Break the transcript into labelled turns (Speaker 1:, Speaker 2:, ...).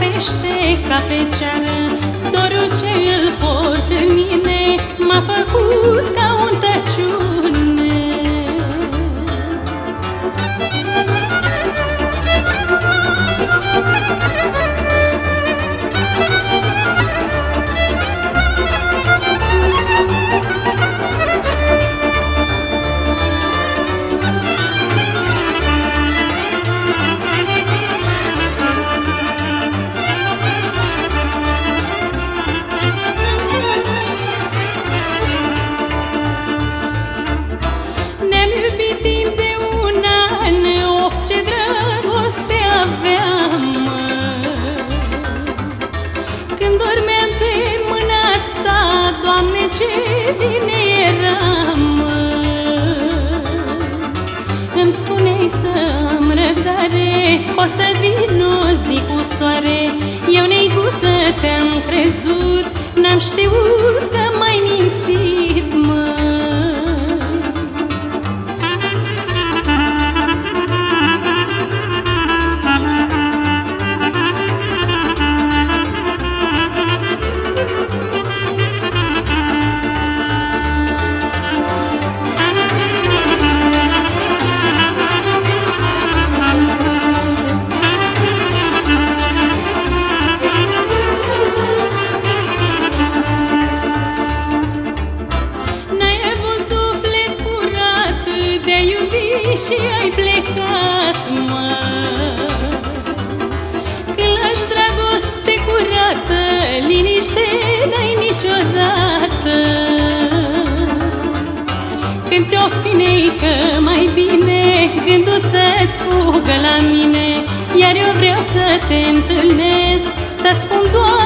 Speaker 1: din inimioară Mă topește ca pe ceară Dorul ce îl port în mine M-a făcut ca Îmi spuneai să am răbdare O să vin o zi cu soare. Eu, neiguță, te-am crezut N-am știut că și ai plecat, mă. Când lași dragoste curată Liniște n-ai niciodată. Când ți-o fineică mai bine Gândul să-ți fugă la mine. Iar eu vreau să te întâlnesc Să-ți spun doar